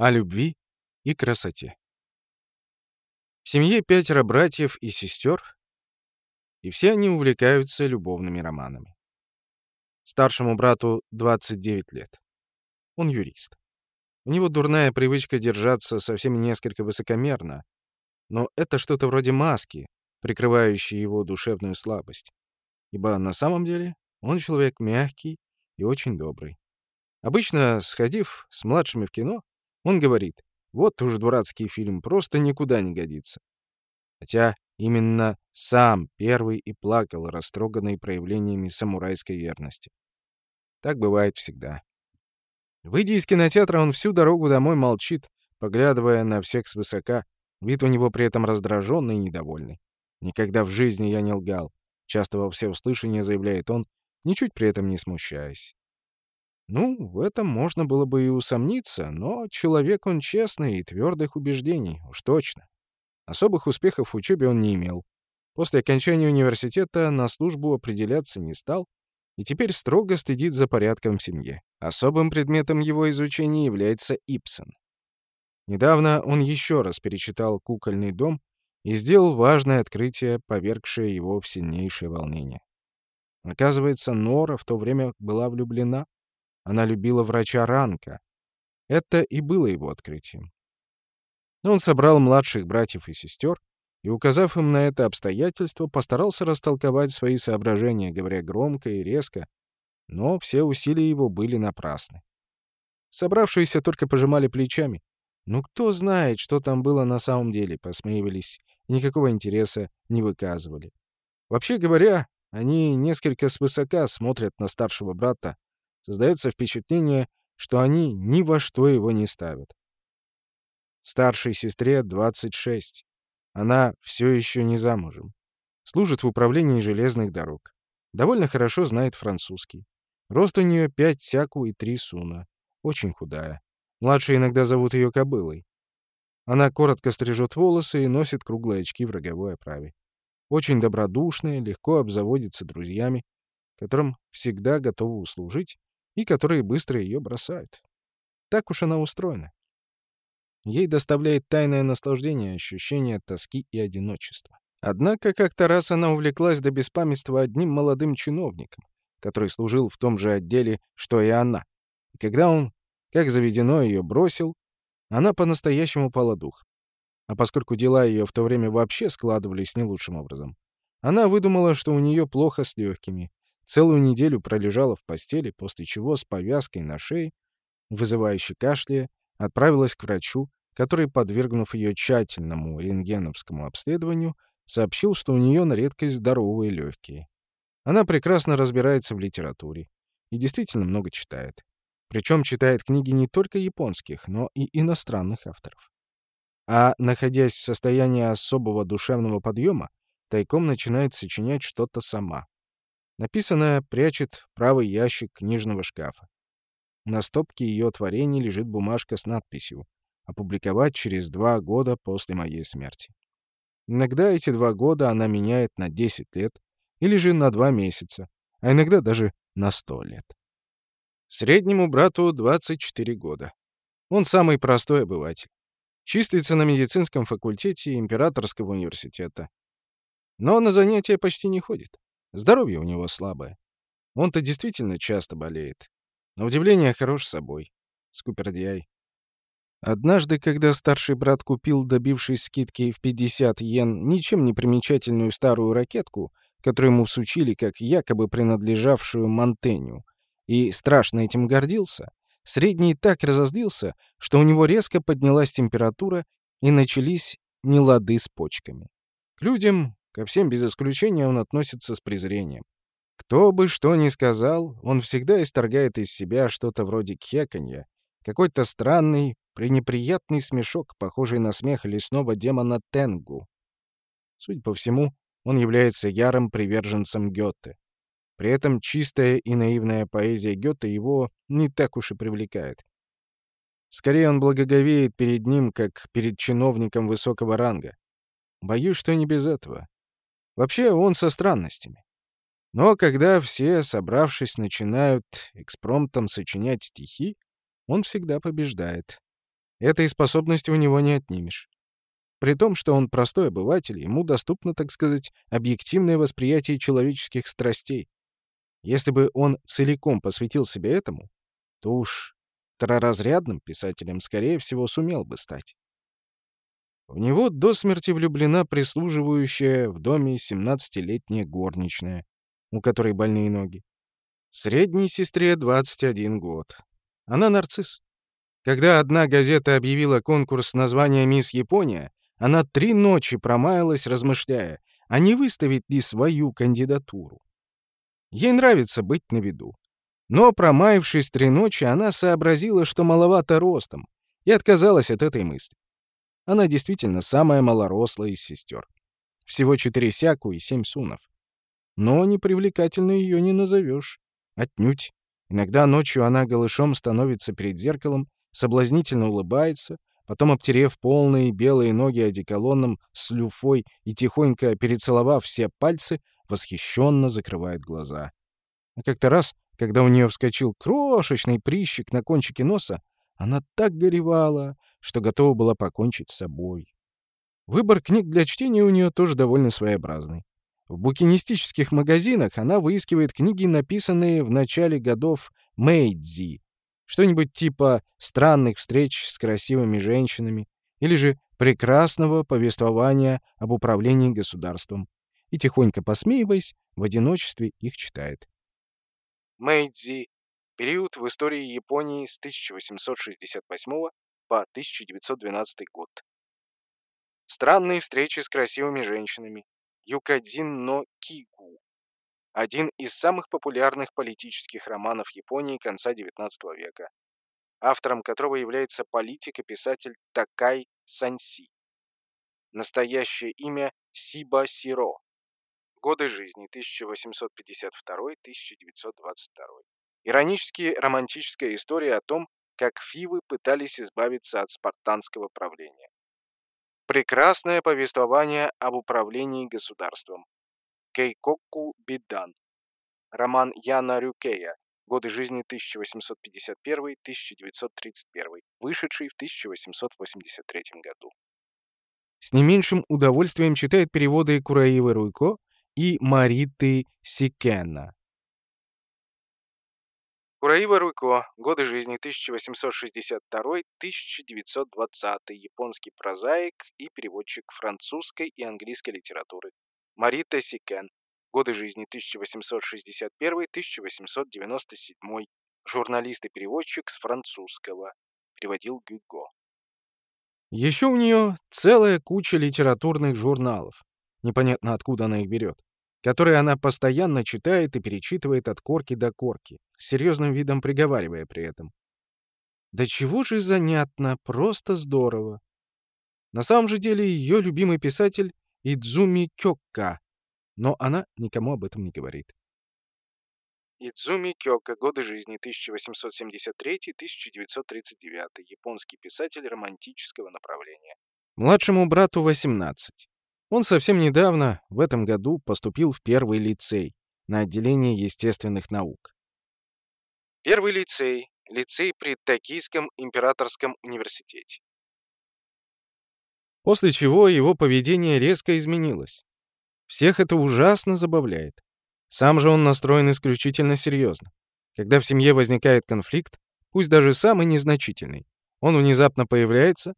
о любви и красоте. В семье пятеро братьев и сестер, и все они увлекаются любовными романами. Старшему брату 29 лет. Он юрист. У него дурная привычка держаться совсем несколько высокомерно, но это что-то вроде маски, прикрывающей его душевную слабость. Ибо на самом деле он человек мягкий и очень добрый. Обычно, сходив с младшими в кино, он говорит, вот уж дурацкий фильм, просто никуда не годится. Хотя именно сам первый и плакал, растроганный проявлениями самурайской верности. Так бывает всегда. Выйдя из кинотеатра, он всю дорогу домой молчит, поглядывая на всех свысока. Вид у него при этом раздраженный и недовольный. «Никогда в жизни я не лгал», — часто во всеуслышание заявляет он, ничуть при этом не смущаясь. Ну, в этом можно было бы и усомниться, но человек он честный и твердых убеждений, уж точно. Особых успехов в учебе он не имел. После окончания университета на службу определяться не стал и теперь строго стыдит за порядком в семье. Особым предметом его изучения является Ипсон. Недавно он еще раз перечитал «Кукольный дом» и сделал важное открытие, повергшее его в сильнейшее волнение. Оказывается, Нора в то время была влюблена она любила врача Ранка. Это и было его открытием. Он собрал младших братьев и сестер и, указав им на это обстоятельство, постарался растолковать свои соображения, говоря громко и резко, но все усилия его были напрасны. Собравшиеся только пожимали плечами. Ну кто знает, что там было на самом деле, посмеивались, никакого интереса не выказывали. Вообще говоря, они несколько свысока смотрят на старшего брата, Создается впечатление, что они ни во что его не ставят. Старшей сестре 26. Она все еще не замужем. Служит в управлении железных дорог. Довольно хорошо знает французский. Рост у нее 5 сяку и 3 суна. Очень худая. Младшие иногда зовут ее кобылой. Она коротко стрижет волосы и носит круглые очки в роговой оправе. Очень добродушная, легко обзаводится друзьями, которым всегда готова услужить и которые быстро ее бросают. Так уж она устроена. Ей доставляет тайное наслаждение ощущение тоски и одиночества. Однако как-то раз она увлеклась до беспамятства одним молодым чиновником, который служил в том же отделе, что и она. И когда он, как заведено, ее бросил, она по-настоящему пала дух. А поскольку дела ее в то время вообще складывались не лучшим образом, она выдумала, что у нее плохо с легкими, Целую неделю пролежала в постели, после чего с повязкой на шее, вызывающей кашля, отправилась к врачу, который, подвергнув ее тщательному рентгеновскому обследованию, сообщил, что у нее на редкость здоровые легкие. Она прекрасно разбирается в литературе и действительно много читает. Причем читает книги не только японских, но и иностранных авторов. А, находясь в состоянии особого душевного подъема, тайком начинает сочинять что-то сама. Написанное прячет правый ящик книжного шкафа. На стопке ее творений лежит бумажка с надписью «Опубликовать через два года после моей смерти». Иногда эти два года она меняет на 10 лет или же на два месяца, а иногда даже на 100 лет. Среднему брату 24 года. Он самый простой обыватель. Числится на медицинском факультете Императорского университета. Но на занятия почти не ходит. Здоровье у него слабое. Он-то действительно часто болеет. На удивление хорош собой. Скупердяй. Однажды, когда старший брат купил, добившись скидки в 50 йен, ничем не примечательную старую ракетку, которую ему всучили как якобы принадлежавшую Монтеню, и страшно этим гордился, средний так разозлился, что у него резко поднялась температура и начались нелады с почками. К людям Ко всем без исключения он относится с презрением. Кто бы что ни сказал, он всегда исторгает из себя что-то вроде кеканья, какой-то странный, пренеприятный смешок, похожий на смех лесного демона Тенгу. Судя по всему, он является ярым приверженцем Гёте. При этом чистая и наивная поэзия Гёте его не так уж и привлекает. Скорее он благоговеет перед ним, как перед чиновником высокого ранга. Боюсь, что не без этого. Вообще он со странностями. Но когда все, собравшись, начинают экспромтом сочинять стихи, он всегда побеждает. Этой способности у него не отнимешь. При том, что он простой обыватель, ему доступно, так сказать, объективное восприятие человеческих страстей. Если бы он целиком посвятил себя этому, то уж второразрядным писателем, скорее всего, сумел бы стать. В него до смерти влюблена прислуживающая в доме 17-летняя горничная, у которой больные ноги. Средней сестре 21 год. Она нарцисс. Когда одна газета объявила конкурс названия «Мисс Япония», она три ночи промаялась, размышляя, а не выставить ли свою кандидатуру. Ей нравится быть на виду. Но, промаявшись три ночи, она сообразила, что маловато ростом, и отказалась от этой мысли. Она действительно самая малорослая из сестер. Всего четыре сяку и семь сунов. Но непривлекательной ее не назовешь. Отнюдь. Иногда ночью она голышом становится перед зеркалом, соблазнительно улыбается, потом, обтерев полные белые ноги одеколоном с люфой и тихонько перецеловав все пальцы, восхищенно закрывает глаза. А как-то раз когда у нее вскочил крошечный прищик на кончике носа, она так горевала, что готова была покончить с собой. Выбор книг для чтения у нее тоже довольно своеобразный. В букинистических магазинах она выискивает книги, написанные в начале годов Мэйдзи, что-нибудь типа «Странных встреч с красивыми женщинами» или же «Прекрасного повествования об управлении государством», и, тихонько посмеиваясь, в одиночестве их читает. Мэйдзи. Период в истории Японии с 1868 по 1912 год. Странные встречи с красивыми женщинами. Юкадзин но Кигу. Один из самых популярных политических романов Японии конца XIX века, автором которого является политик и писатель Такай Санси. Настоящее имя Сиба Сиро. Годы жизни 1852-1922. Иронически романтическая история о том, как фивы пытались избавиться от спартанского правления. Прекрасное повествование об управлении государством. Кейкоку Бидан. Роман Яна Рюкея. Годы жизни 1851-1931, вышедший в 1883 году. С не меньшим удовольствием читает переводы Куроивы Руйко и Мориты Сикэна. Куроива Руйко. Годы жизни 1862-1920. Японский прозаик и переводчик французской и английской литературы. Морита Сикэн. Годы жизни 1861-1897. Журналист и переводчик с французского. Переводил Гюго. Еще у нее целая куча литературных журналов. Непонятно, откуда она их берет. Которые она постоянно читает и перечитывает от корки до корки, с серьезным видом приговаривая при этом. Да чего же занятно, просто здорово. На самом же деле ее любимый писатель Идзуми Кёкка, но она никому об этом не говорит. Идзуми Кёка. Годы жизни 1873-1939. Японский писатель романтического направления. Младшему брату 18. Он совсем недавно, в этом году, поступил в первый лицей на отделение естественных наук. Первый лицей — лицей при Токийском императорском университете. После чего его поведение резко изменилось. Всех это ужасно забавляет. Сам же он настроен исключительно серьезно. Когда в семье возникает конфликт, пусть даже самый незначительный, он внезапно появляется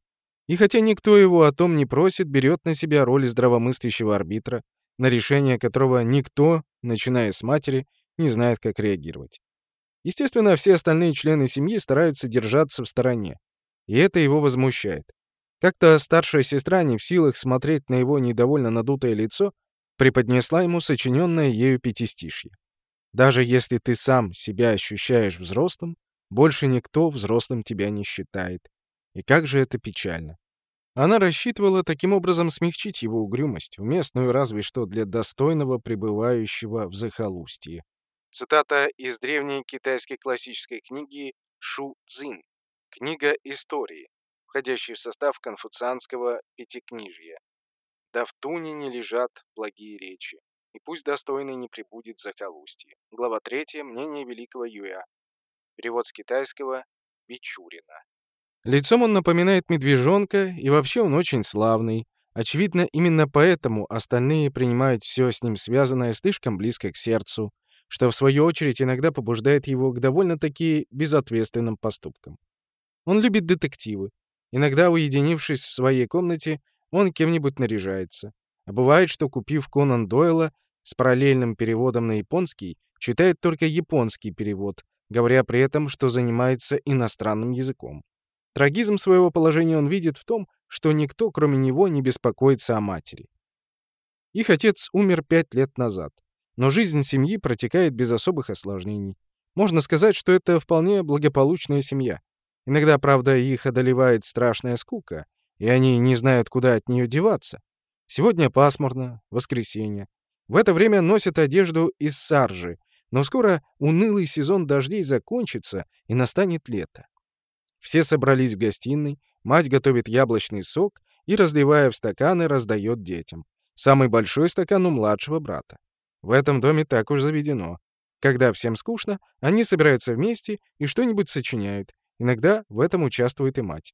и хотя никто его о том не просит, берет на себя роль здравомыслящего арбитра, на решение которого никто, начиная с матери, не знает, как реагировать. Естественно, все остальные члены семьи стараются держаться в стороне. И это его возмущает. Как-то старшая сестра, не в силах смотреть на его недовольно надутое лицо, преподнесла ему сочиненное ею пятистишье. Даже если ты сам себя ощущаешь взрослым, больше никто взрослым тебя не считает. И как же это печально. Она рассчитывала таким образом смягчить его угрюмость, уместную разве что для достойного пребывающего в захолустье. Цитата из древней китайской классической книги Шу Цзин, книга истории, входящей в состав конфуцианского пятикнижья. «Да в туне не лежат благие речи, и пусть достойный не прибудет в захолустье». Глава 3. Мнение великого Юя. Перевод с китайского Бичурина. Лицом он напоминает медвежонка, и вообще он очень славный. Очевидно, именно поэтому остальные принимают все с ним связанное слишком близко к сердцу, что в свою очередь иногда побуждает его к довольно-таки безответственным поступкам. Он любит детективы. Иногда, уединившись в своей комнате, он кем-нибудь наряжается. А бывает, что, купив Конан Дойла с параллельным переводом на японский, читает только японский перевод, говоря при этом, что занимается иностранным языком. Трагизм своего положения он видит в том, что никто, кроме него, не беспокоится о матери. Их отец умер пять лет назад, но жизнь семьи протекает без особых осложнений. Можно сказать, что это вполне благополучная семья. Иногда, правда, их одолевает страшная скука, и они не знают, куда от нее деваться. Сегодня пасмурно, воскресенье. В это время носят одежду из саржи, но скоро унылый сезон дождей закончится, и настанет лето. Все собрались в гостиной, мать готовит яблочный сок и, разливая в стаканы, раздает детям. Самый большой стакан у младшего брата. В этом доме так уж заведено. Когда всем скучно, они собираются вместе и что-нибудь сочиняют. Иногда в этом участвует и мать.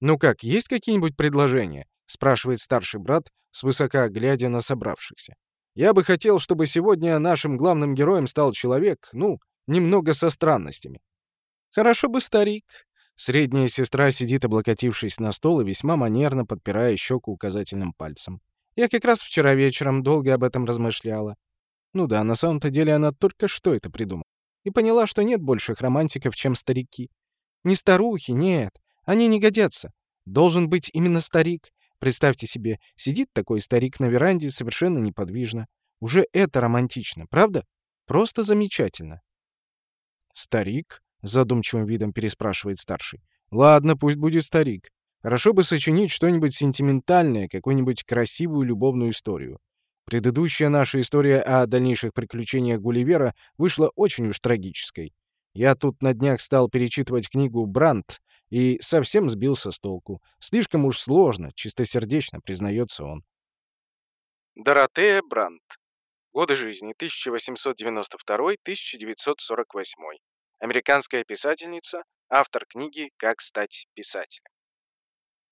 «Ну как, есть какие-нибудь предложения?» — спрашивает старший брат, свысока глядя на собравшихся. «Я бы хотел, чтобы сегодня нашим главным героем стал человек, ну, немного со странностями. «Хорошо бы старик». Средняя сестра сидит, облокотившись на стол и весьма манерно подпирая щеку указательным пальцем. Я как раз вчера вечером долго об этом размышляла. Ну да, на самом-то деле она только что это придумала. И поняла, что нет больших романтиков, чем старики. Не старухи, нет. Они не годятся. Должен быть именно старик. Представьте себе, сидит такой старик на веранде совершенно неподвижно. Уже это романтично, правда? Просто замечательно. Старик? — задумчивым видом переспрашивает старший. «Ладно, пусть будет старик. Хорошо бы сочинить что-нибудь сентиментальное, какую-нибудь красивую любовную историю. Предыдущая наша история о дальнейших приключениях Гулливера вышла очень уж трагической. Я тут на днях стал перечитывать книгу «Брандт» и совсем сбился с толку. Слишком уж сложно, чистосердечно, признается он. Доротея Брандт. Годы жизни 1892-1948 американская писательница, автор книги «Как стать писателем».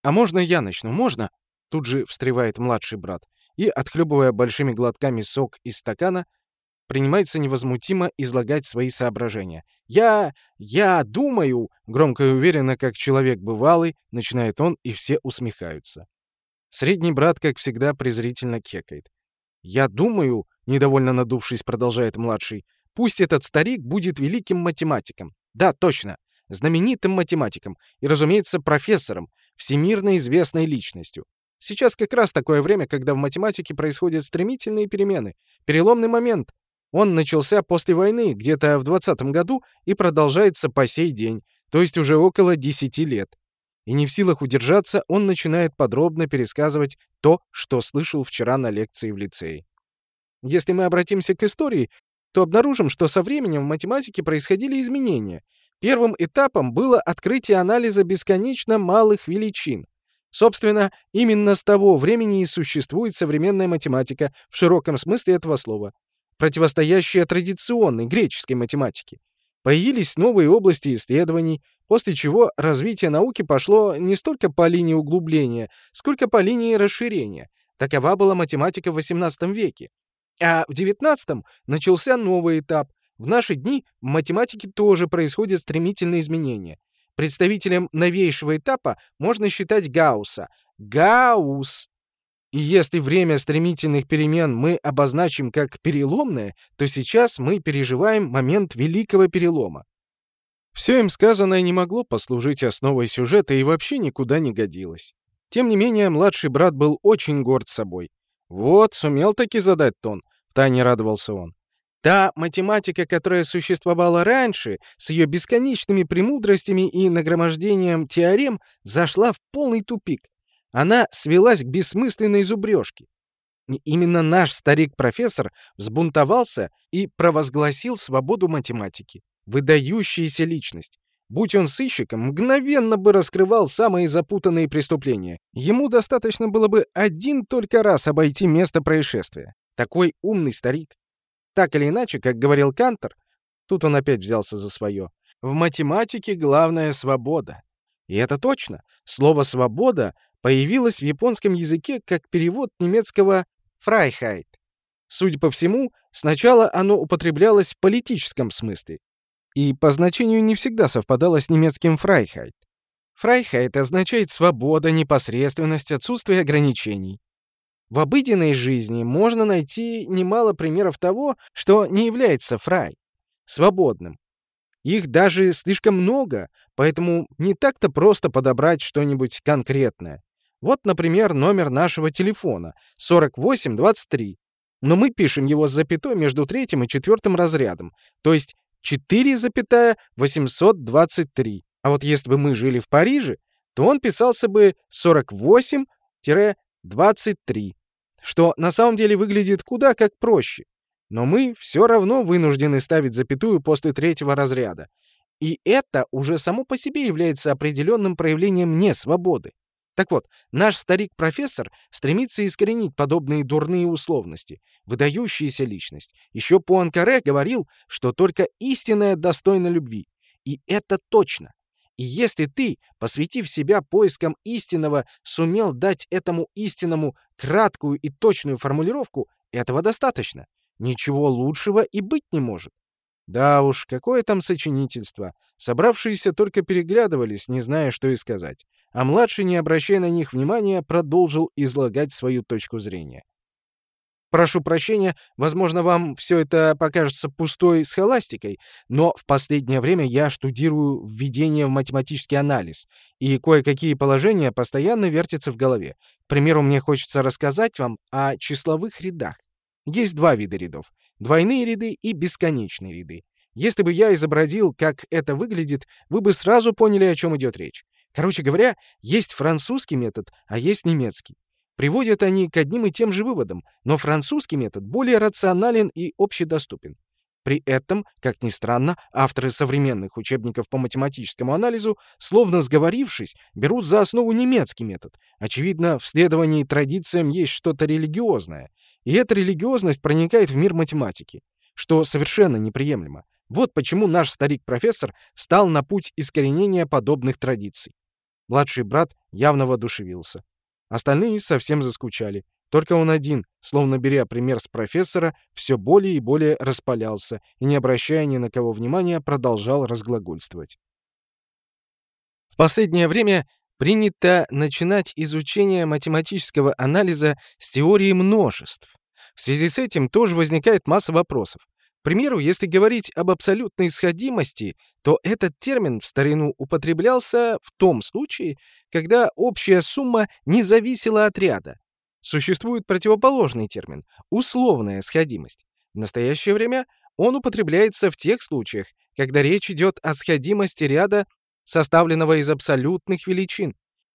«А можно я начну? Можно?» Тут же встревает младший брат и, отхлебывая большими глотками сок из стакана, принимается невозмутимо излагать свои соображения. «Я... я думаю...» — громко и уверенно, как человек бывалый, начинает он, и все усмехаются. Средний брат, как всегда, презрительно кекает. «Я думаю...» — недовольно надувшись, продолжает младший. Пусть этот старик будет великим математиком. Да, точно, знаменитым математиком. И, разумеется, профессором, всемирно известной личностью. Сейчас как раз такое время, когда в математике происходят стремительные перемены. Переломный момент. Он начался после войны, где-то в 20 году, и продолжается по сей день, то есть уже около 10 лет. И не в силах удержаться, он начинает подробно пересказывать то, что слышал вчера на лекции в лицее. Если мы обратимся к истории, то обнаружим, что со временем в математике происходили изменения. Первым этапом было открытие анализа бесконечно малых величин. Собственно, именно с того времени и существует современная математика в широком смысле этого слова, противостоящая традиционной греческой математике. Появились новые области исследований, после чего развитие науки пошло не столько по линии углубления, сколько по линии расширения. Такова была математика в XVIII веке. А в XIX начался новый этап. В наши дни в математике тоже происходят стремительные изменения. Представителем новейшего этапа можно считать Гаусса. Гаусс! И если время стремительных перемен мы обозначим как переломное, то сейчас мы переживаем момент великого перелома. Все им сказанное не могло послужить основой сюжета и вообще никуда не годилось. Тем не менее, младший брат был очень горд собой. «Вот, сумел таки задать тон», — втайне радовался он. Та математика, которая существовала раньше, с ее бесконечными премудростями и нагромождением теорем, зашла в полный тупик. Она свелась к бессмысленной зубрежке. Именно наш старик-профессор взбунтовался и провозгласил свободу математики. Выдающаяся личность. Будь он сыщиком, мгновенно бы раскрывал самые запутанные преступления. Ему достаточно было бы один только раз обойти место происшествия. Такой умный старик. Так или иначе, как говорил Кантор, тут он опять взялся за свое, в математике главная свобода. И это точно. Слово «свобода» появилось в японском языке как перевод немецкого «Freiheit». Судя по всему, сначала оно употреблялось в политическом смысле и по значению не всегда совпадало с немецким «Freiheit». Freiheit означает свобода, непосредственность, отсутствие ограничений. В обыденной жизни можно найти немало примеров того, что не является фрай, свободным. Их даже слишком много, поэтому не так-то просто подобрать что-нибудь конкретное. Вот, например, номер нашего телефона 4823. Но мы пишем его с запятой между третьим и четвертым разрядом, то есть 4,823. А вот если бы мы жили в Париже, то он писался бы 48-23, что на самом деле выглядит куда как проще. Но мы все равно вынуждены ставить запятую после третьего разряда. И это уже само по себе является определенным проявлением несвободы. Так вот, наш старик-профессор стремится искоренить подобные дурные условности. Выдающаяся личность. Еще Пуанкаре говорил, что только истинная достойна любви. И это точно. И если ты, посвятив себя поискам истинного, сумел дать этому истинному краткую и точную формулировку, этого достаточно. Ничего лучшего и быть не может. Да уж, какое там сочинительство. Собравшиеся только переглядывались, не зная, что и сказать а младший, не обращая на них внимания, продолжил излагать свою точку зрения. Прошу прощения, возможно, вам все это покажется пустой схоластикой, но в последнее время я штудирую введение в математический анализ, и кое-какие положения постоянно вертятся в голове. К примеру, мне хочется рассказать вам о числовых рядах. Есть два вида рядов — двойные ряды и бесконечные ряды. Если бы я изобразил, как это выглядит, вы бы сразу поняли, о чем идет речь. Короче говоря, есть французский метод, а есть немецкий. Приводят они к одним и тем же выводам, но французский метод более рационален и общедоступен. При этом, как ни странно, авторы современных учебников по математическому анализу, словно сговорившись, берут за основу немецкий метод. Очевидно, в следовании традициям есть что-то религиозное. И эта религиозность проникает в мир математики, что совершенно неприемлемо. Вот почему наш старик-профессор стал на путь искоренения подобных традиций. Младший брат явно воодушевился. Остальные совсем заскучали. Только он один, словно беря пример с профессора, все более и более распалялся и, не обращая ни на кого внимания, продолжал разглагольствовать. В последнее время принято начинать изучение математического анализа с теории множеств. В связи с этим тоже возникает масса вопросов примеру, если говорить об абсолютной сходимости, то этот термин в старину употреблялся в том случае, когда общая сумма не зависела от ряда. Существует противоположный термин — условная сходимость. В настоящее время он употребляется в тех случаях, когда речь идет о сходимости ряда, составленного из абсолютных величин.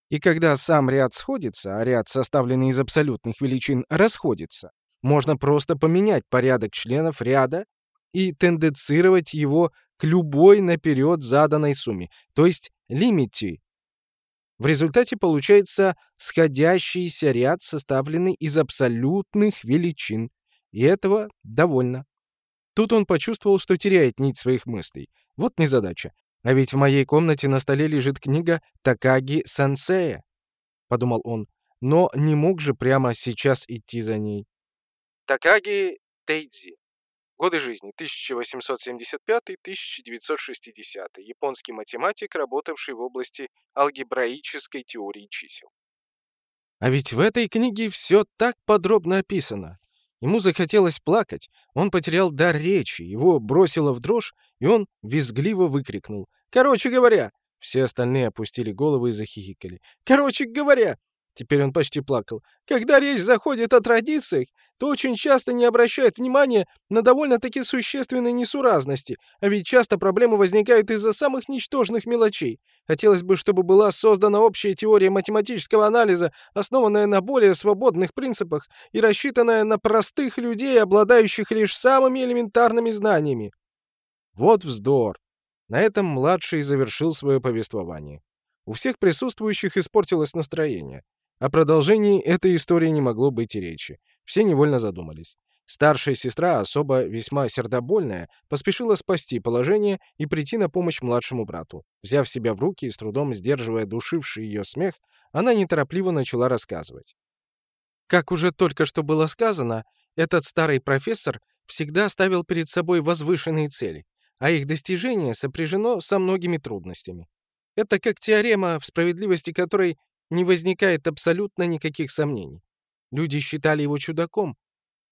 И когда сам ряд сходится, а ряд, составленный из абсолютных величин, расходится, можно просто поменять порядок членов ряда и тендецировать его к любой наперед заданной сумме, то есть лимите. В результате получается сходящийся ряд, составленный из абсолютных величин. И этого довольно. Тут он почувствовал, что теряет нить своих мыслей. Вот незадача. А ведь в моей комнате на столе лежит книга Такаги Сансея, подумал он, но не мог же прямо сейчас идти за ней. Такаги Тейдзи Годы жизни 1875-1960. Японский математик, работавший в области алгебраической теории чисел. А ведь в этой книге все так подробно описано. Ему захотелось плакать, он потерял дар речи, его бросило в дрожь, и он визгливо выкрикнул. «Короче говоря!» Все остальные опустили головы и захихикали. «Короче говоря!» Теперь он почти плакал. «Когда речь заходит о традициях, то очень часто не обращают внимания на довольно-таки существенные несуразности, а ведь часто проблемы возникают из-за самых ничтожных мелочей. Хотелось бы, чтобы была создана общая теория математического анализа, основанная на более свободных принципах и рассчитанная на простых людей, обладающих лишь самыми элементарными знаниями. Вот вздор. На этом младший завершил свое повествование. У всех присутствующих испортилось настроение. О продолжении этой истории не могло быть и речи. Все невольно задумались. Старшая сестра, особо весьма сердобольная, поспешила спасти положение и прийти на помощь младшему брату. Взяв себя в руки и с трудом сдерживая душивший ее смех, она неторопливо начала рассказывать. Как уже только что было сказано, этот старый профессор всегда ставил перед собой возвышенные цели, а их достижение сопряжено со многими трудностями. Это как теорема, в справедливости которой не возникает абсолютно никаких сомнений. Люди считали его чудаком,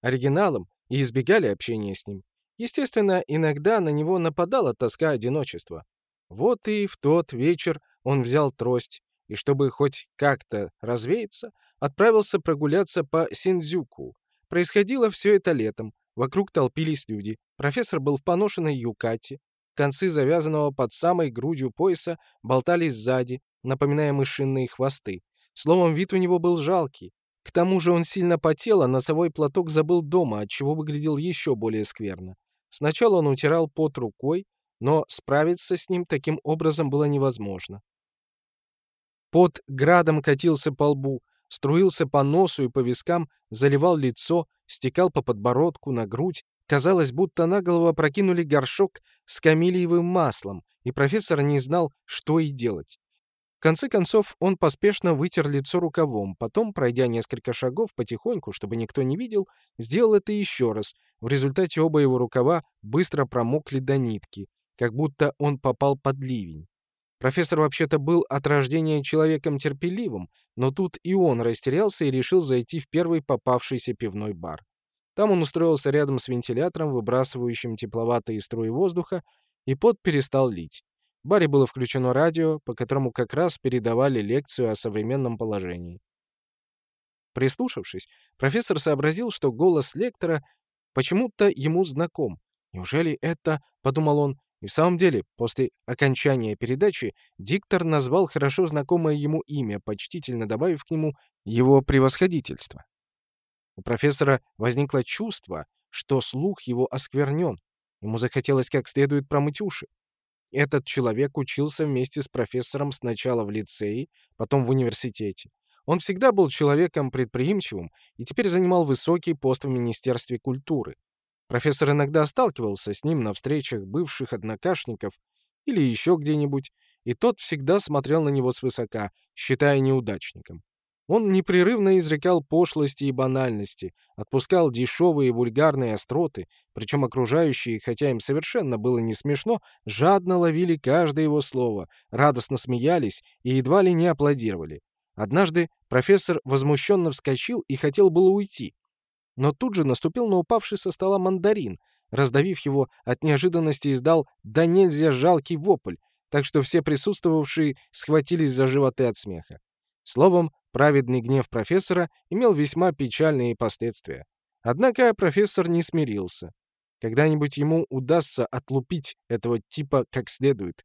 оригиналом и избегали общения с ним. Естественно, иногда на него нападала тоска одиночества. Вот и в тот вечер он взял трость и, чтобы хоть как-то развеяться, отправился прогуляться по Синдзюку. Происходило все это летом. Вокруг толпились люди. Профессор был в поношенной юкате. Концы завязанного под самой грудью пояса болтались сзади, напоминая мышиные хвосты. Словом, вид у него был жалкий. К тому же он сильно потел, а носовой платок забыл дома, отчего выглядел еще более скверно. Сначала он утирал пот рукой, но справиться с ним таким образом было невозможно. Пот градом катился по лбу, струился по носу и по вискам, заливал лицо, стекал по подбородку, на грудь. Казалось, будто на голову прокинули горшок с камелиевым маслом, и профессор не знал, что и делать. В конце концов, он поспешно вытер лицо рукавом, потом, пройдя несколько шагов потихоньку, чтобы никто не видел, сделал это еще раз. В результате оба его рукава быстро промокли до нитки, как будто он попал под ливень. Профессор вообще-то был от рождения человеком терпеливым, но тут и он растерялся и решил зайти в первый попавшийся пивной бар. Там он устроился рядом с вентилятором, выбрасывающим тепловатые струи воздуха, и пот перестал лить. Баре было включено радио, по которому как раз передавали лекцию о современном положении. Прислушавшись, профессор сообразил, что голос лектора почему-то ему знаком. «Неужели это...» — подумал он. И в самом деле, после окончания передачи, диктор назвал хорошо знакомое ему имя, почтительно добавив к нему его превосходительство. У профессора возникло чувство, что слух его осквернен. Ему захотелось как следует промыть уши. Этот человек учился вместе с профессором сначала в лицее, потом в университете. Он всегда был человеком предприимчивым и теперь занимал высокий пост в Министерстве культуры. Профессор иногда сталкивался с ним на встречах бывших однокашников или еще где-нибудь, и тот всегда смотрел на него свысока, считая неудачником. Он непрерывно изрекал пошлости и банальности, отпускал дешевые вульгарные остроты, причем окружающие, хотя им совершенно было не смешно, жадно ловили каждое его слово, радостно смеялись и едва ли не аплодировали. Однажды профессор возмущенно вскочил и хотел было уйти. Но тут же наступил на упавший со стола мандарин, раздавив его, от неожиданности издал «да нельзя жалкий вопль», так что все присутствовавшие схватились за животы от смеха. Словом, праведный гнев профессора имел весьма печальные последствия. Однако профессор не смирился. Когда-нибудь ему удастся отлупить этого типа как следует.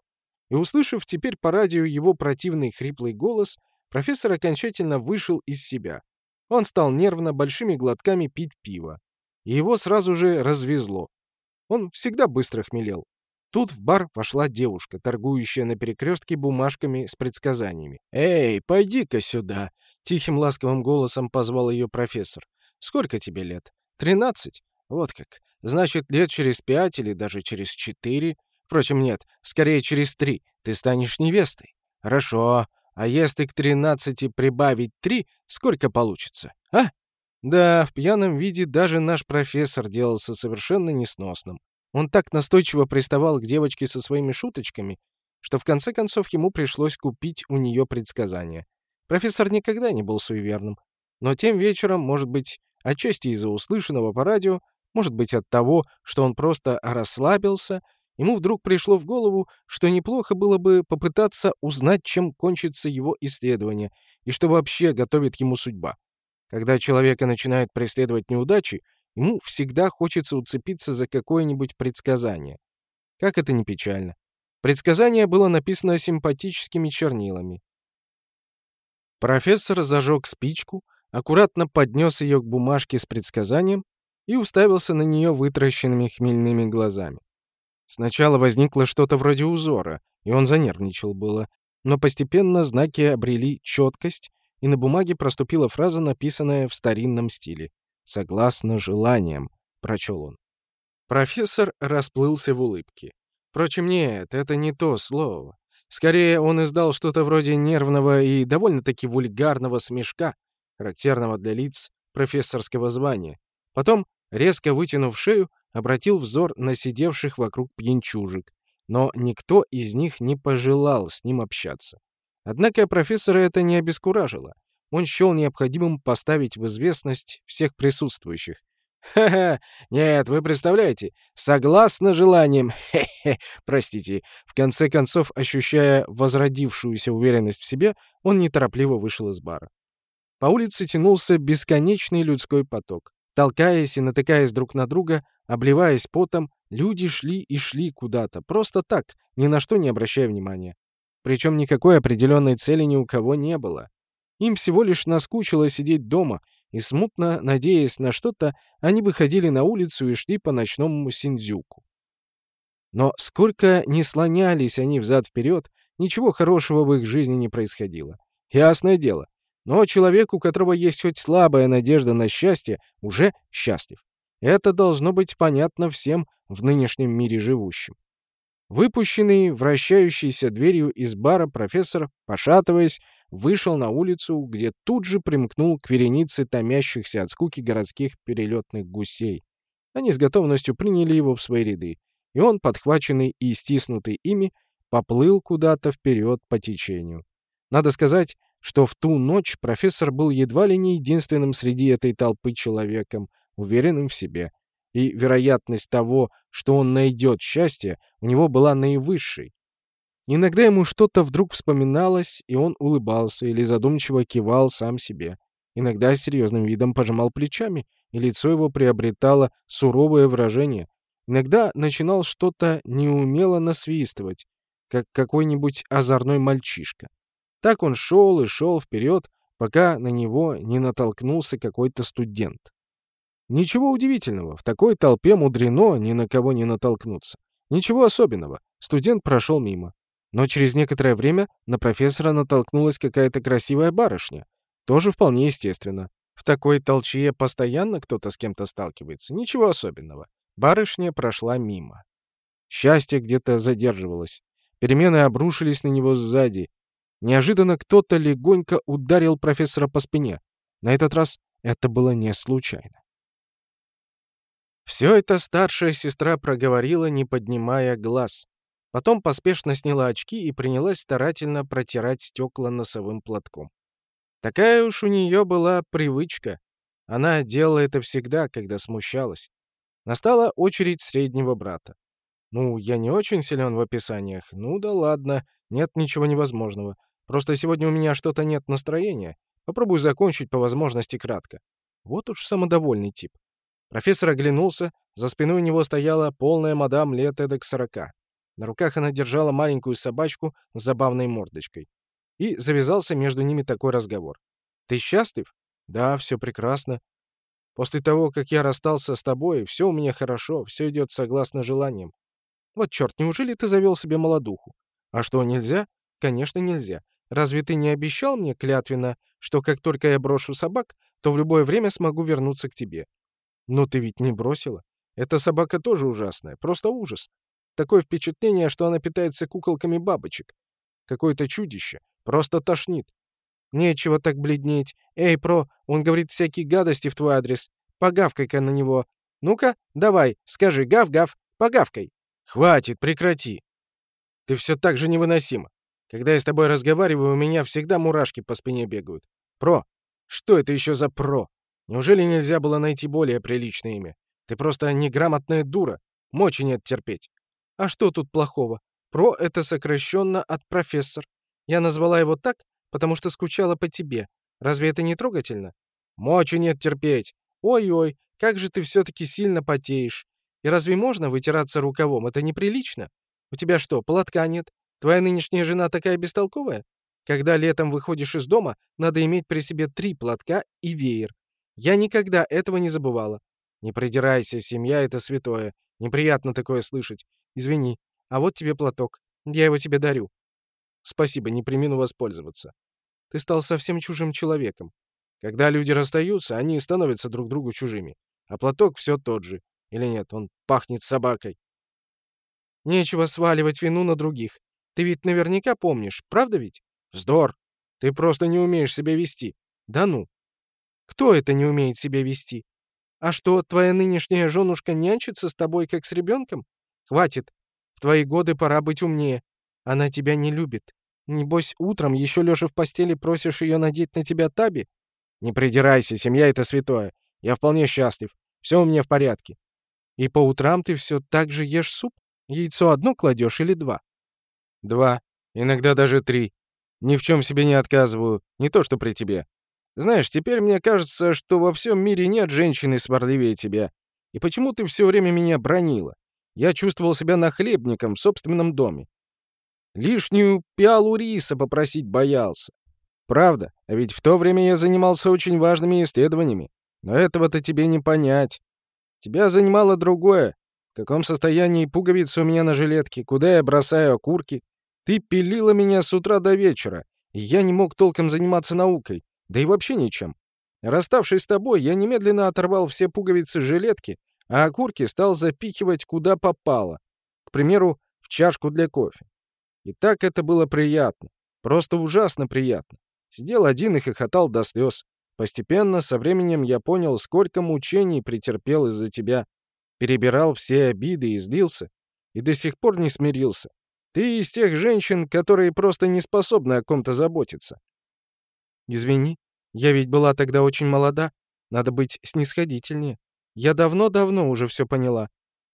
И услышав теперь по радио его противный хриплый голос, профессор окончательно вышел из себя. Он стал нервно большими глотками пить пиво. И его сразу же развезло. Он всегда быстро хмелел. Тут в бар вошла девушка, торгующая на перекрестке бумажками с предсказаниями. «Эй, пойди-ка сюда!» — тихим ласковым голосом позвал ее профессор. «Сколько тебе лет? Тринадцать? Вот как. Значит, лет через пять или даже через четыре. Впрочем, нет, скорее через три. Ты станешь невестой. Хорошо. А если к тринадцати прибавить три, сколько получится, а? Да, в пьяном виде даже наш профессор делался совершенно несносным. Он так настойчиво приставал к девочке со своими шуточками, что в конце концов ему пришлось купить у нее предсказания. Профессор никогда не был суеверным. Но тем вечером, может быть, отчасти из-за услышанного по радио, может быть, от того, что он просто расслабился, ему вдруг пришло в голову, что неплохо было бы попытаться узнать, чем кончится его исследование и что вообще готовит ему судьба. Когда человека начинают преследовать неудачи, ему всегда хочется уцепиться за какое-нибудь предсказание. Как это не печально. Предсказание было написано симпатическими чернилами. Профессор зажег спичку, аккуратно поднес ее к бумажке с предсказанием и уставился на нее вытращенными хмельными глазами. Сначала возникло что-то вроде узора, и он занервничал было, но постепенно знаки обрели четкость, и на бумаге проступила фраза, написанная в старинном стиле. «Согласно желаниям». прочел он. Профессор расплылся в улыбке. Впрочем, нет, это не то слово. Скорее, он издал что-то вроде нервного и довольно-таки вульгарного смешка, характерного для лиц профессорского звания. Потом, резко вытянув шею, обратил взор на сидевших вокруг пьянчужек, но никто из них не пожелал с ним общаться. Однако профессора это не обескуражило. Он счел необходимым поставить в известность всех присутствующих. «Ха-ха! Нет, вы представляете, согласно желаниям, хе-хе, простите». В конце концов, ощущая возродившуюся уверенность в себе, он неторопливо вышел из бара. По улице тянулся бесконечный людской поток. Толкаясь и натыкаясь друг на друга, обливаясь потом, люди шли и шли куда-то, просто так, ни на что не обращая внимания. Причем никакой определенной цели ни у кого не было. Им всего лишь наскучило сидеть дома, и смутно, надеясь на что-то, они выходили на улицу и шли по ночному Синдзюку. Но сколько ни слонялись они взад-вперед, ничего хорошего в их жизни не происходило. Ясное дело. Но человек, у которого есть хоть слабая надежда на счастье, уже счастлив. Это должно быть понятно всем в нынешнем мире живущим. Выпущенный вращающейся дверью из бара профессор, пошатываясь, вышел на улицу, где тут же примкнул к веренице томящихся от скуки городских перелетных гусей. Они с готовностью приняли его в свои ряды, и он, подхваченный и стиснутый ими, поплыл куда-то вперед по течению. Надо сказать, что в ту ночь профессор был едва ли не единственным среди этой толпы человеком, уверенным в себе. И вероятность того, что он найдет счастье, у него была наивысшей. Иногда ему что-то вдруг вспоминалось, и он улыбался или задумчиво кивал сам себе. Иногда с серьезным видом пожимал плечами, и лицо его приобретало суровое выражение. Иногда начинал что-то неумело насвистывать, как какой-нибудь озорной мальчишка. Так он шел и шел вперед, пока на него не натолкнулся какой-то студент. Ничего удивительного, в такой толпе мудрено ни на кого не натолкнуться. Ничего особенного, студент прошел мимо. Но через некоторое время на профессора натолкнулась какая-то красивая барышня. Тоже вполне естественно. В такой толчье постоянно кто-то с кем-то сталкивается. Ничего особенного. Барышня прошла мимо. Счастье где-то задерживалось. Перемены обрушились на него сзади. Неожиданно кто-то легонько ударил профессора по спине. На этот раз это было не случайно. Все это старшая сестра проговорила, не поднимая глаз. Потом поспешно сняла очки и принялась старательно протирать стекла носовым платком. Такая уж у нее была привычка. Она делала это всегда, когда смущалась. Настала очередь среднего брата. Ну, я не очень силен в описаниях. Ну да ладно, нет ничего невозможного. Просто сегодня у меня что-то нет настроения. Попробую закончить по возможности кратко. Вот уж самодовольный тип. Профессор оглянулся. За спиной у него стояла полная мадам лет эдак сорока. На руках она держала маленькую собачку с забавной мордочкой. И завязался между ними такой разговор. «Ты счастлив?» «Да, все прекрасно. После того, как я расстался с тобой, все у меня хорошо, все идет согласно желаниям. Вот черт, неужели ты завел себе молодуху? А что, нельзя? Конечно, нельзя. Разве ты не обещал мне клятвенно, что как только я брошу собак, то в любое время смогу вернуться к тебе? Но ты ведь не бросила. Эта собака тоже ужасная, просто ужас. Такое впечатление, что она питается куколками бабочек. Какое-то чудище. Просто тошнит. Нечего так бледнеть. Эй, про, он говорит всякие гадости в твой адрес. Погавкай-ка на него. Ну-ка, давай, скажи гав-гав, погавкай. Хватит, прекрати. Ты все так же невыносима. Когда я с тобой разговариваю, у меня всегда мурашки по спине бегают. Про. Что это еще за про? Неужели нельзя было найти более приличное имя? Ты просто неграмотная дура. Мочи нет терпеть. А что тут плохого? Про — это сокращенно от профессор. Я назвала его так, потому что скучала по тебе. Разве это не трогательно? Мочи нет терпеть. Ой-ой, как же ты все-таки сильно потеешь. И разве можно вытираться рукавом? Это неприлично. У тебя что, платка нет? Твоя нынешняя жена такая бестолковая? Когда летом выходишь из дома, надо иметь при себе три платка и веер. Я никогда этого не забывала. Не придирайся, семья — это святое. Неприятно такое слышать. Извини, а вот тебе платок. Я его тебе дарю. Спасибо, не примену воспользоваться. Ты стал совсем чужим человеком. Когда люди расстаются, они становятся друг другу чужими. А платок все тот же. Или нет, он пахнет собакой. Нечего сваливать вину на других. Ты ведь наверняка помнишь, правда ведь? Вздор. Ты просто не умеешь себя вести. Да ну. Кто это не умеет себя вести? А что, твоя нынешняя женушка нянчится с тобой, как с ребенком? Хватит. В твои годы пора быть умнее. Она тебя не любит. Небось, утром, еще лежа в постели, просишь ее надеть на тебя таби? Не придирайся, семья — это святое. Я вполне счастлив. Все у меня в порядке. И по утрам ты все так же ешь суп? Яйцо одно кладешь или два? Два. Иногда даже три. Ни в чем себе не отказываю. Не то, что при тебе. Знаешь, теперь мне кажется, что во всем мире нет женщины сварливее тебя. И почему ты все время меня бронила? Я чувствовал себя нахлебником в собственном доме. Лишнюю пиалу риса попросить боялся. Правда, а ведь в то время я занимался очень важными исследованиями. Но этого-то тебе не понять. Тебя занимало другое. В каком состоянии пуговицы у меня на жилетке, куда я бросаю окурки. Ты пилила меня с утра до вечера, и я не мог толком заниматься наукой, да и вообще ничем. Расставшись с тобой, я немедленно оторвал все пуговицы жилетки, а окурки стал запихивать куда попало. К примеру, в чашку для кофе. И так это было приятно. Просто ужасно приятно. Сидел один и хохотал до слез. Постепенно, со временем я понял, сколько мучений претерпел из-за тебя. Перебирал все обиды и злился. И до сих пор не смирился. Ты из тех женщин, которые просто не способны о ком-то заботиться. Извини, я ведь была тогда очень молода. Надо быть снисходительнее. Я давно-давно уже все поняла.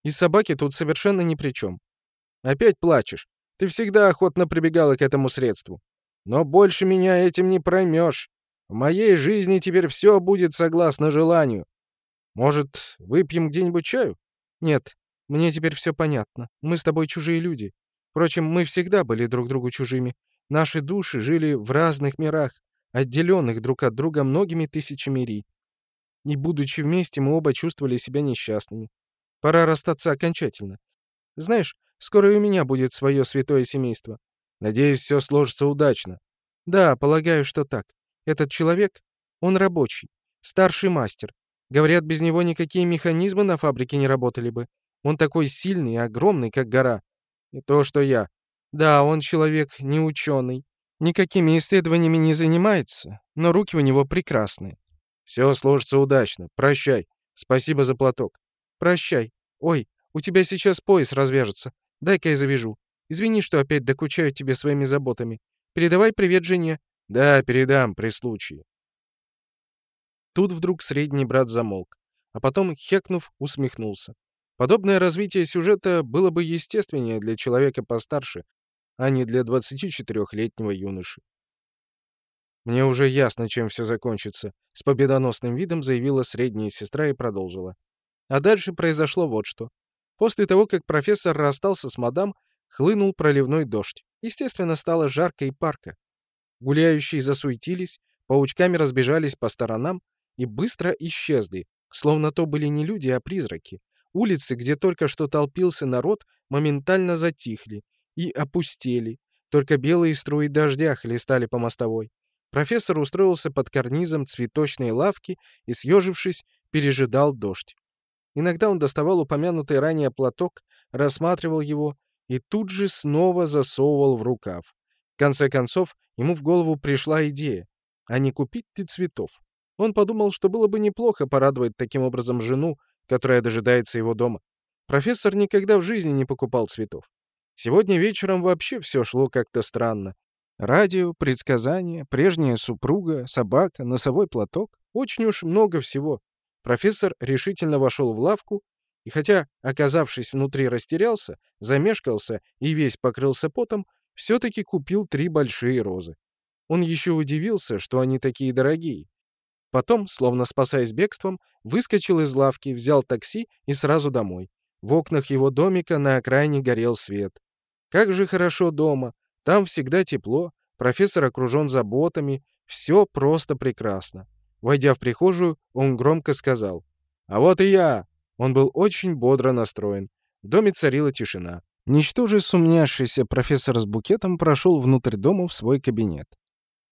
И собаки тут совершенно ни при чем. Опять плачешь. Ты всегда охотно прибегала к этому средству. Но больше меня этим не проймешь. В моей жизни теперь все будет согласно желанию. Может, выпьем где-нибудь чаю? Нет, мне теперь все понятно. Мы с тобой чужие люди. Впрочем, мы всегда были друг другу чужими. Наши души жили в разных мирах, отделенных друг от друга многими тысячами ри. И, будучи вместе, мы оба чувствовали себя несчастными. Пора расстаться окончательно. Знаешь, скоро и у меня будет свое святое семейство. Надеюсь, все сложится удачно. Да, полагаю, что так. Этот человек, он рабочий, старший мастер. Говорят, без него никакие механизмы на фабрике не работали бы. Он такой сильный и огромный, как гора. Не то, что я. Да, он человек не ученый. Никакими исследованиями не занимается, но руки у него прекрасные. Все сложится удачно. Прощай. Спасибо за платок. Прощай. Ой, у тебя сейчас пояс развяжется. Дай-ка я завяжу. Извини, что опять докучаю тебе своими заботами. Передавай привет жене. Да, передам при случае. Тут вдруг средний брат замолк, а потом, хекнув, усмехнулся. Подобное развитие сюжета было бы естественнее для человека постарше, а не для 24-летнего юноши. «Мне уже ясно, чем все закончится», — с победоносным видом заявила средняя сестра и продолжила. А дальше произошло вот что. После того, как профессор расстался с мадам, хлынул проливной дождь. Естественно, стало жарко и парко. Гуляющие засуетились, паучками разбежались по сторонам и быстро исчезли, словно то были не люди, а призраки. Улицы, где только что толпился народ, моментально затихли и опустели. Только белые струи дождя хлестали по мостовой. Профессор устроился под карнизом цветочной лавки и, съежившись, пережидал дождь. Иногда он доставал упомянутый ранее платок, рассматривал его и тут же снова засовывал в рукав. В конце концов, ему в голову пришла идея, а не купить ли цветов. Он подумал, что было бы неплохо порадовать таким образом жену, которая дожидается его дома. Профессор никогда в жизни не покупал цветов. Сегодня вечером вообще все шло как-то странно. Радио, предсказания, прежняя супруга, собака, носовой платок. Очень уж много всего. Профессор решительно вошел в лавку, и хотя, оказавшись внутри, растерялся, замешкался и весь покрылся потом, все-таки купил три большие розы. Он еще удивился, что они такие дорогие, Потом, словно спасаясь бегством, выскочил из лавки, взял такси и сразу домой. В окнах его домика на окраине горел свет. Как же хорошо дома. Там всегда тепло, профессор окружен заботами, все просто прекрасно. Войдя в прихожую, он громко сказал. «А вот и я!» Он был очень бодро настроен. В доме царила тишина. Ничтоже сумняшийся профессор с букетом прошел внутрь дома в свой кабинет.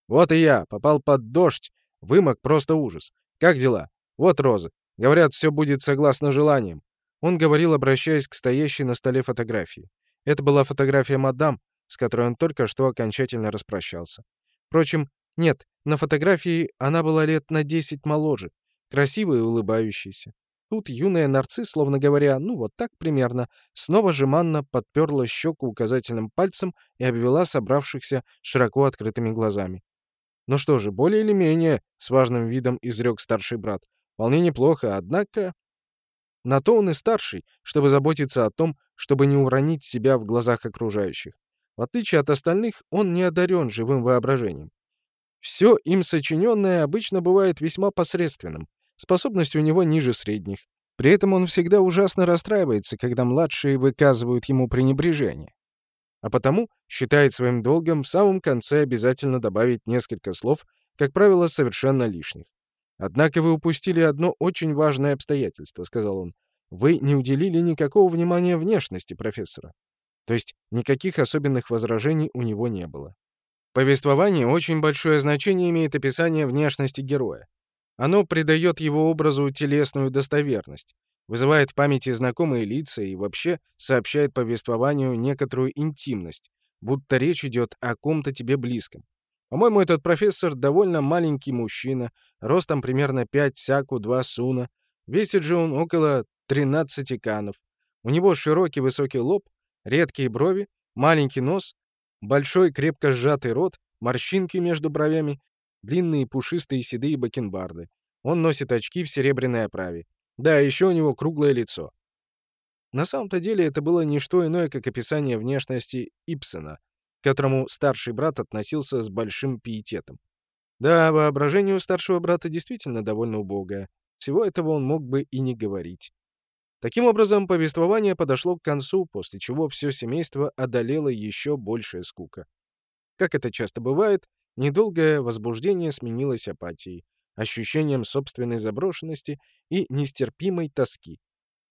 «Вот и я! Попал под дождь Вымок просто ужас. Как дела? Вот розы. Говорят, все будет согласно желаниям. Он говорил, обращаясь к стоящей на столе фотографии. Это была фотография мадам, с которой он только что окончательно распрощался. Впрочем, нет, на фотографии она была лет на 10 моложе, красивая и улыбающаяся. Тут юная нарцисс, словно говоря, ну вот так примерно, снова жеманно подперла щеку указательным пальцем и обвела собравшихся широко открытыми глазами. «Ну что же, более или менее», — с важным видом изрек старший брат. «Вполне неплохо, однако...» На то он и старший, чтобы заботиться о том, чтобы не уронить себя в глазах окружающих. В отличие от остальных, он не одарен живым воображением. Все им сочиненное обычно бывает весьма посредственным. Способность у него ниже средних. При этом он всегда ужасно расстраивается, когда младшие выказывают ему пренебрежение. А потому считает своим долгом в самом конце обязательно добавить несколько слов, как правило, совершенно лишних. «Однако вы упустили одно очень важное обстоятельство», — сказал он. «Вы не уделили никакого внимания внешности профессора». То есть никаких особенных возражений у него не было. В повествовании очень большое значение имеет описание внешности героя. Оно придает его образу телесную достоверность, вызывает в памяти знакомые лица и вообще сообщает повествованию некоторую интимность, будто речь идет о ком-то тебе близком. По-моему, этот профессор довольно маленький мужчина, ростом примерно 5 сяку 2 суна, весит же он около 13 канов. У него широкий высокий лоб, редкие брови, маленький нос, большой крепко сжатый рот, морщинки между бровями, длинные пушистые седые бакенбарды. Он носит очки в серебряной оправе. Да, еще у него круглое лицо. На самом-то деле это было не что иное, как описание внешности Ипсона, к которому старший брат относился с большим пиететом. Да, воображение у старшего брата действительно довольно убогое. Всего этого он мог бы и не говорить. Таким образом, повествование подошло к концу, после чего все семейство одолело еще большая скука. Как это часто бывает, недолгое возбуждение сменилось апатией, ощущением собственной заброшенности и нестерпимой тоски.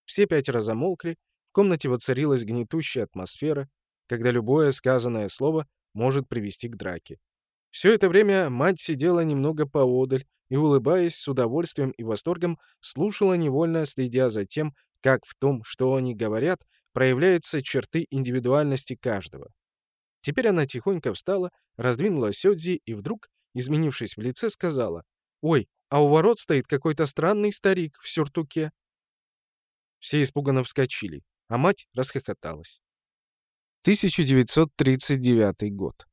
Все пятеро замолкли, в комнате воцарилась гнетущая атмосфера, когда любое сказанное слово может привести к драке. Все это время мать сидела немного поодаль и, улыбаясь с удовольствием и восторгом, слушала невольно, следя за тем, как в том, что они говорят, проявляются черты индивидуальности каждого. Теперь она тихонько встала, раздвинула сёдзи и вдруг, изменившись в лице, сказала, «Ой, а у ворот стоит какой-то странный старик в сюртуке». Все испуганно вскочили, а мать расхохоталась. 1939 год.